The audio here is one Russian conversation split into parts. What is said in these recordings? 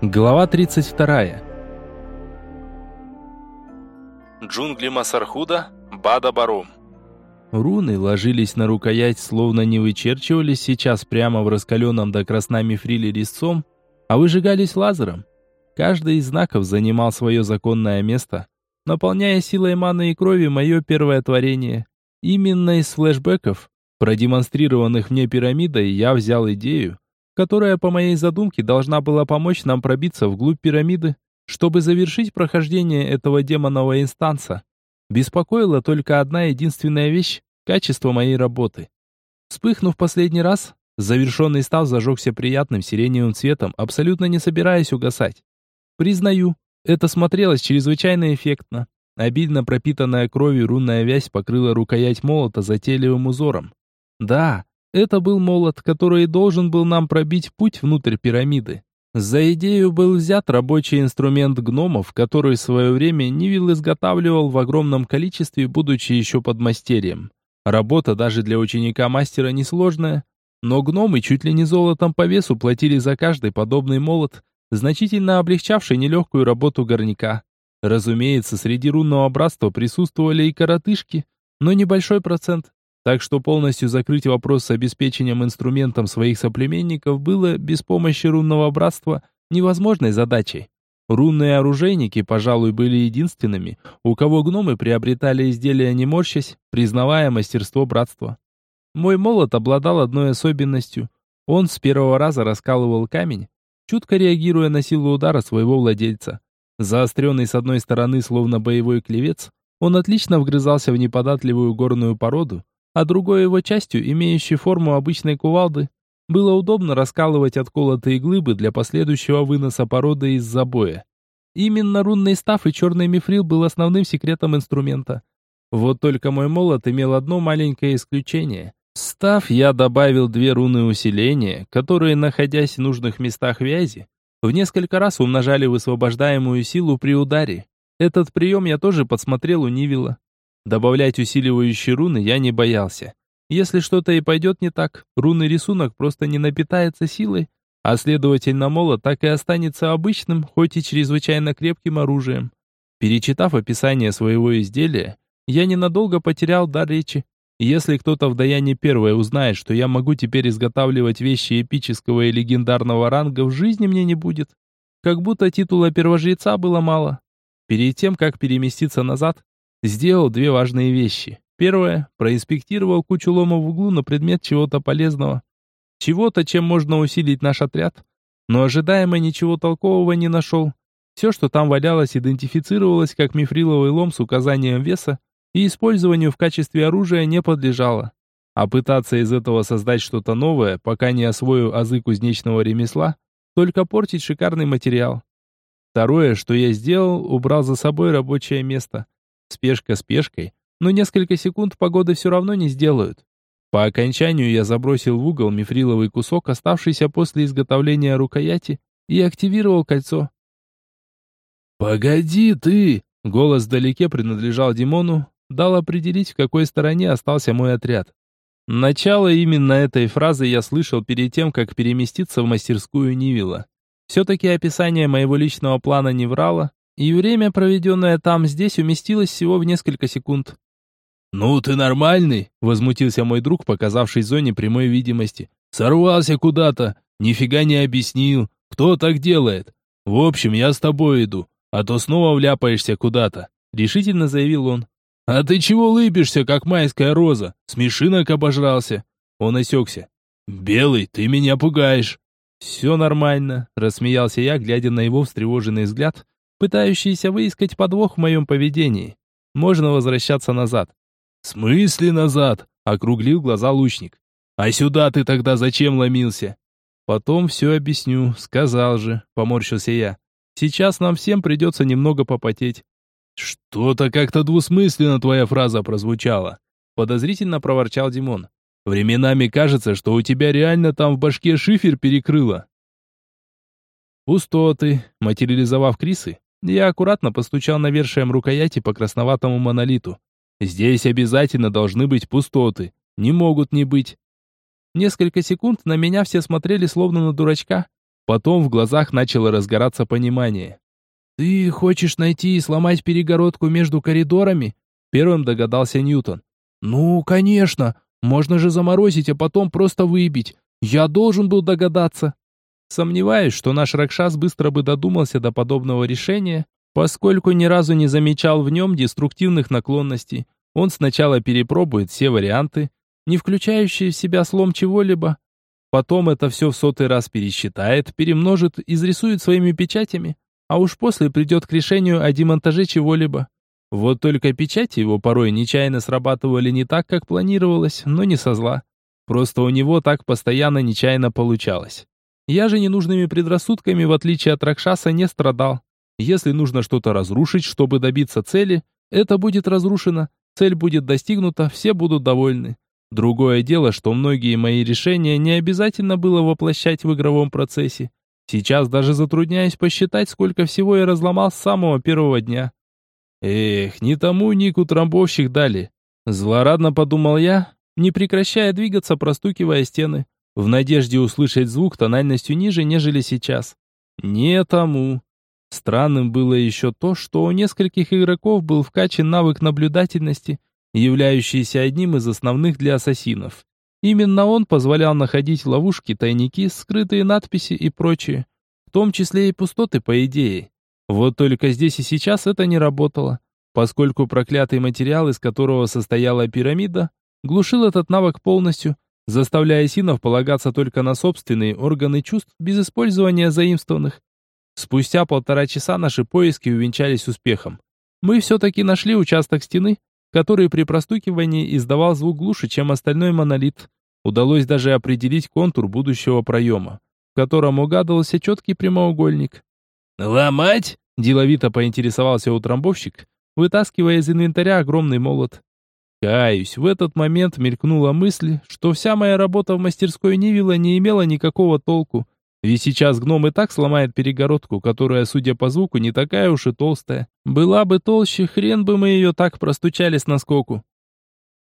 Глава 32. Джунгли Масархуда, Бада Баром. Руны ложились на рукоять, словно не вычерчивались сейчас прямо в раскаленном до красна мифриле резцом, а выжигались лазером. Каждый из знаков занимал свое законное место, наполняя силой маны и крови мое первое творение. Именно из флешбеков, продемонстрированных мне пирамидой, я взял идею, которая, по моей задумке, должна была помочь нам пробиться вглубь пирамиды, чтобы завершить прохождение этого демонового инстанса. Беспокоила только одна единственная вещь – качество моей работы. Вспыхнув последний раз, завершенный став зажегся приятным сиреневым цветом, абсолютно не собираясь угасать. Признаю, это смотрелось чрезвычайно эффектно. Обильно пропитанная кровью рунная вязь покрыла рукоять молота затейливым узором. Да, это был молот, который должен был нам пробить путь внутрь пирамиды. За идею был взят рабочий инструмент гномов, который в свое время Нивил изготавливал в огромном количестве, будучи еще подмастерьем. Работа даже для ученика-мастера несложная, но гномы чуть ли не золотом по весу платили за каждый подобный молот, значительно облегчавший нелегкую работу горняка. Разумеется, среди рунного братства присутствовали и коротышки, но небольшой процент. Так что полностью закрыть вопрос с обеспечением инструментом своих соплеменников было без помощи рунного братства невозможной задачей. Рунные оружейники, пожалуй, были единственными, у кого гномы приобретали изделия не морщась, признавая мастерство братства. Мой молот обладал одной особенностью. Он с первого раза раскалывал камень, чутко реагируя на силу удара своего владельца. Заостренный с одной стороны, словно боевой клевец, он отлично вгрызался в неподатливую горную породу, а другой его частью, имеющей форму обычной кувалды, было удобно раскалывать отколотые глыбы для последующего выноса породы из забоя. Именно рунный став и черный мифрил был основным секретом инструмента. Вот только мой молот имел одно маленькое исключение. Став я добавил две руны усиления, которые, находясь в нужных местах вязи, в несколько раз умножали высвобождаемую силу при ударе. Этот прием я тоже подсмотрел у Нивила. Добавлять усиливающие руны я не боялся. Если что-то и пойдет не так, рунный рисунок просто не напитается силой, а следовательно молот так и останется обычным, хоть и чрезвычайно крепким оружием. Перечитав описание своего изделия, я ненадолго потерял дар речи. Если кто-то в Даяне Первое узнает, что я могу теперь изготавливать вещи эпического и легендарного ранга, в жизни мне не будет. Как будто титула первожреца было мало. Перед тем, как переместиться назад, Сделал две важные вещи. Первое, проинспектировал кучу лома в углу на предмет чего-то полезного. Чего-то, чем можно усилить наш отряд. Но ожидаемо ничего толкового не нашел. Все, что там валялось, идентифицировалось как мифриловый лом с указанием веса и использованию в качестве оружия не подлежало. А пытаться из этого создать что-то новое, пока не освою азы кузнечного ремесла, только портить шикарный материал. Второе, что я сделал, убрал за собой рабочее место – Спешка спешкой, но несколько секунд погоды все равно не сделают. По окончанию я забросил в угол мифриловый кусок, оставшийся после изготовления рукояти, и активировал кольцо. «Погоди ты!» — голос вдалеке принадлежал Димону, дал определить, в какой стороне остался мой отряд. Начало именно этой фразы я слышал перед тем, как переместиться в мастерскую Нивила. Все-таки описание моего личного плана не врало, и время, проведенное там, здесь, уместилось всего в несколько секунд. «Ну ты нормальный?» — возмутился мой друг, показавший зоне прямой видимости. «Сорвался куда-то, нифига не объяснил, кто так делает. В общем, я с тобой иду, а то снова вляпаешься куда-то», — решительно заявил он. «А ты чего лыбишься, как майская роза? Смешинок обожрался?» Он осекся. «Белый, ты меня пугаешь». «Все нормально», — рассмеялся я, глядя на его встревоженный взгляд, пытающийся выискать подвох в моем поведении. Можно возвращаться назад. «В смысле назад?» — округлил глаза лучник. «А сюда ты тогда зачем ломился?» «Потом все объясню, сказал же», — поморщился я. «Сейчас нам всем придется немного попотеть». «Что-то как-то двусмысленно твоя фраза прозвучала», — подозрительно проворчал Димон. «Временами кажется, что у тебя реально там в башке шифер перекрыло». Пустоты, материализовав Крисы, я аккуратно постучал навершием рукояти по красноватому монолиту. Здесь обязательно должны быть пустоты. Не могут не быть. Несколько секунд на меня все смотрели словно на дурачка. Потом в глазах начало разгораться понимание. «Ты хочешь найти и сломать перегородку между коридорами?» Первым догадался Ньютон. «Ну, конечно. Можно же заморозить, а потом просто выбить. Я должен был догадаться». Сомневаюсь, что наш Ракшас быстро бы додумался до подобного решения, поскольку ни разу не замечал в нем деструктивных наклонностей. Он сначала перепробует все варианты, не включающие в себя слом чего-либо, потом это все в сотый раз пересчитает, перемножит, изрисует своими печатями, а уж после придет к решению о демонтаже чего-либо. Вот только печати его порой нечаянно срабатывали не так, как планировалось, но не со зла. Просто у него так постоянно нечаянно получалось. Я же ненужными предрассудками, в отличие от Ракшаса, не страдал. Если нужно что-то разрушить, чтобы добиться цели, это будет разрушено, цель будет достигнута, все будут довольны. Другое дело, что многие мои решения не обязательно было воплощать в игровом процессе. Сейчас даже затрудняюсь посчитать, сколько всего я разломал с самого первого дня. Эх, не тому Нику трамбовщик дали. Злорадно подумал я, не прекращая двигаться, простукивая стены в надежде услышать звук тональностью ниже, нежели сейчас. Не тому. Странным было еще то, что у нескольких игроков был вкачан навык наблюдательности, являющийся одним из основных для ассасинов. Именно он позволял находить ловушки, тайники, скрытые надписи и прочее, в том числе и пустоты, по идее. Вот только здесь и сейчас это не работало, поскольку проклятый материал, из которого состояла пирамида, глушил этот навык полностью, заставляя синов полагаться только на собственные органы чувств без использования заимствованных. Спустя полтора часа наши поиски увенчались успехом. Мы все-таки нашли участок стены, который при простукивании издавал звук глуше, чем остальной монолит. Удалось даже определить контур будущего проема, в котором угадывался четкий прямоугольник. «Ломать?» – деловито поинтересовался утрамбовщик, вытаскивая из инвентаря огромный молот. Каюсь, в этот момент мелькнула мысль, что вся моя работа в мастерской Нивила не имела никакого толку, ведь сейчас гном и так сломает перегородку, которая, судя по звуку, не такая уж и толстая. Была бы толще, хрен бы мы ее так простучали с наскоку.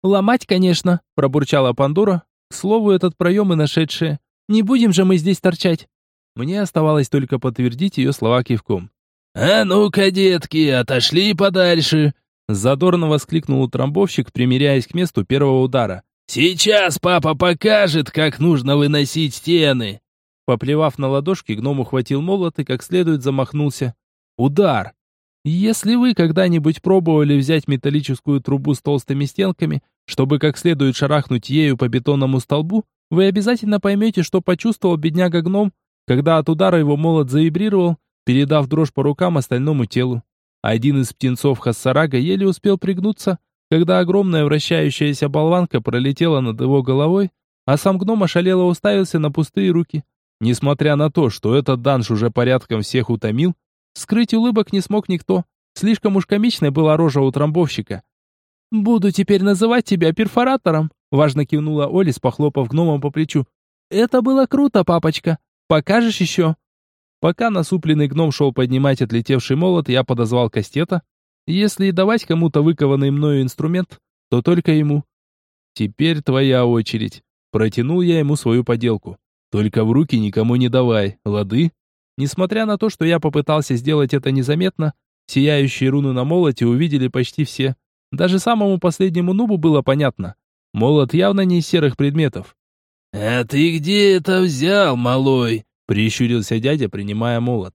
«Ломать, конечно», — пробурчала Пандора. К слову, этот проем и нашедшие. «Не будем же мы здесь торчать». Мне оставалось только подтвердить ее слова кивком. «А ну-ка, детки, отошли подальше!» Задорно воскликнул утрамбовщик, примиряясь к месту первого удара. «Сейчас папа покажет, как нужно выносить стены!» Поплевав на ладошки, гном ухватил молот и как следует замахнулся. Удар! Если вы когда-нибудь пробовали взять металлическую трубу с толстыми стенками, чтобы как следует шарахнуть ею по бетонному столбу, вы обязательно поймете, что почувствовал бедняга-гном, когда от удара его молот завибрировал, передав дрожь по рукам остальному телу. Один из птенцов Хассарага еле успел пригнуться, когда огромная вращающаяся болванка пролетела над его головой, а сам гном ошалело уставился на пустые руки. Несмотря на то, что этот данж уже порядком всех утомил, скрыть улыбок не смог никто. Слишком уж комичная была рожа у трамбовщика. «Буду теперь называть тебя перфоратором», — важно кивнула Олис, похлопав гномом по плечу. «Это было круто, папочка. Покажешь еще?» Пока насупленный гном шел поднимать отлетевший молот, я подозвал Кастета. Если и давать кому-то выкованный мною инструмент, то только ему. «Теперь твоя очередь». Протянул я ему свою поделку. «Только в руки никому не давай, лады?» Несмотря на то, что я попытался сделать это незаметно, сияющие руны на молоте увидели почти все. Даже самому последнему нубу было понятно. Молот явно не из серых предметов. «А ты где это взял, малой?» Прищурился дядя, принимая молот.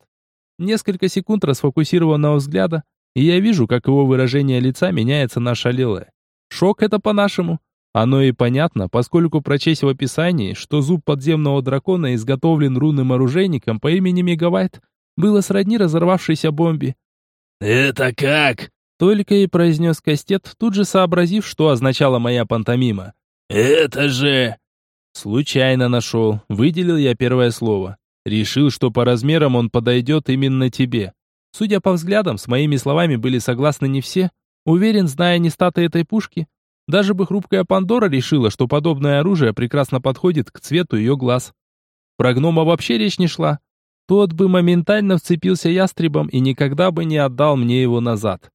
Несколько секунд расфокусированного взгляда, и я вижу, как его выражение лица меняется на шалелое. Шок это по-нашему. Оно и понятно, поскольку прочесть в описании, что зуб подземного дракона изготовлен рунным оружейником по имени Мегавайт, было сродни разорвавшейся бомбе. «Это как?» Только и произнес Кастет, тут же сообразив, что означала моя пантомима. «Это же...» Случайно нашел, выделил я первое слово. Решил, что по размерам он подойдет именно тебе. Судя по взглядам, с моими словами были согласны не все. Уверен, зная не статы этой пушки, даже бы хрупкая Пандора решила, что подобное оружие прекрасно подходит к цвету ее глаз. Про гнома вообще речь не шла. Тот бы моментально вцепился ястребом и никогда бы не отдал мне его назад.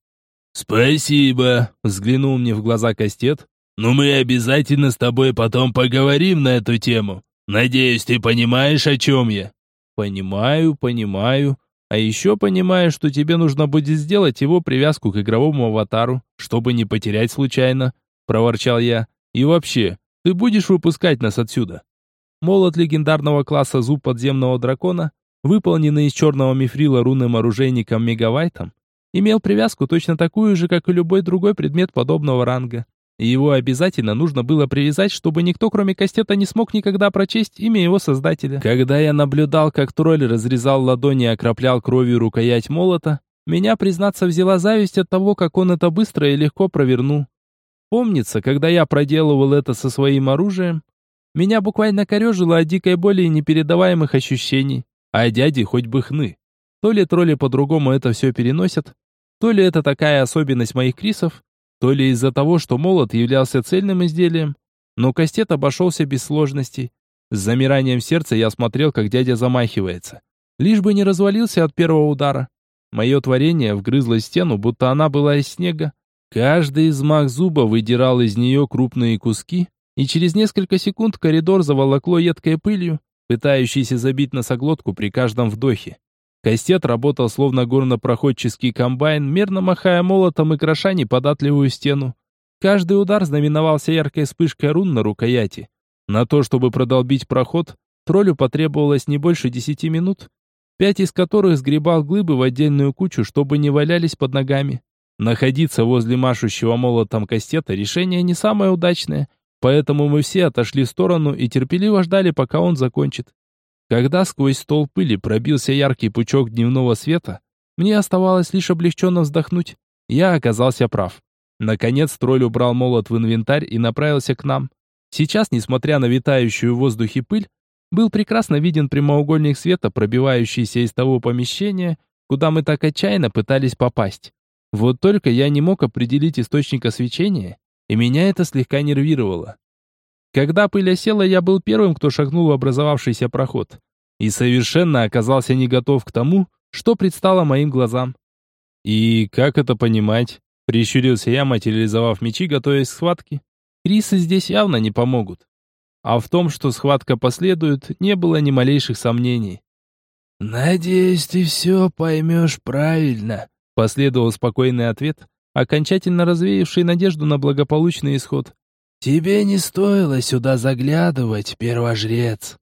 «Спасибо», — взглянул мне в глаза Кастет. «Но мы обязательно с тобой потом поговорим на эту тему. Надеюсь, ты понимаешь, о чем я». Понимаю, понимаю. А еще понимаю, что тебе нужно будет сделать его привязку к игровому аватару, чтобы не потерять случайно, проворчал я. И вообще, ты будешь выпускать нас отсюда? Молот легендарного класса зуб подземного дракона, выполненный из черного мифрила рунным оружейником Мегавайтом, имел привязку точно такую же, как и любой другой предмет подобного ранга. Его обязательно нужно было привязать, чтобы никто, кроме Кастета, не смог никогда прочесть имя его создателя. Когда я наблюдал, как тролль разрезал ладони и окроплял кровью рукоять молота, меня, признаться, взяла зависть от того, как он это быстро и легко провернул. Помнится, когда я проделывал это со своим оружием, меня буквально корежило от дикой боли и непередаваемых ощущений. А дяди хоть бы хны. То ли тролли по-другому это все переносят, то ли это такая особенность моих крисов, то ли из-за того, что молот являлся цельным изделием, но кастет обошелся без сложностей. С замиранием сердца я смотрел, как дядя замахивается. Лишь бы не развалился от первого удара. Мое творение вгрызло стену, будто она была из снега. Каждый измах зуба выдирал из нее крупные куски, и через несколько секунд коридор заволокло едкой пылью, пытающейся забить носоглотку при каждом вдохе. Кастет работал словно горнопроходческий комбайн, мерно махая молотом и кроша неподатливую стену. Каждый удар знаменовался яркой вспышкой рун на рукояти. На то, чтобы продолбить проход, троллю потребовалось не больше десяти минут, пять из которых сгребал глыбы в отдельную кучу, чтобы не валялись под ногами. Находиться возле машущего молотом кастета решение не самое удачное, поэтому мы все отошли в сторону и терпеливо ждали, пока он закончит. Когда сквозь стол пыли пробился яркий пучок дневного света, мне оставалось лишь облегченно вздохнуть. Я оказался прав. Наконец тролль убрал молот в инвентарь и направился к нам. Сейчас, несмотря на витающую в воздухе пыль, был прекрасно виден прямоугольник света, пробивающийся из того помещения, куда мы так отчаянно пытались попасть. Вот только я не мог определить источник освещения, и меня это слегка нервировало. Когда пыль осела, я был первым, кто шагнул в образовавшийся проход. И совершенно оказался не готов к тому, что предстало моим глазам. «И как это понимать?» Прищурился я, материализовав мечи, готовясь к схватке. Крисы здесь явно не помогут. А в том, что схватка последует, не было ни малейших сомнений. «Надеюсь, ты все поймешь правильно», — последовал спокойный ответ, окончательно развеявший надежду на благополучный исход. «Тебе не стоило сюда заглядывать, первожрец».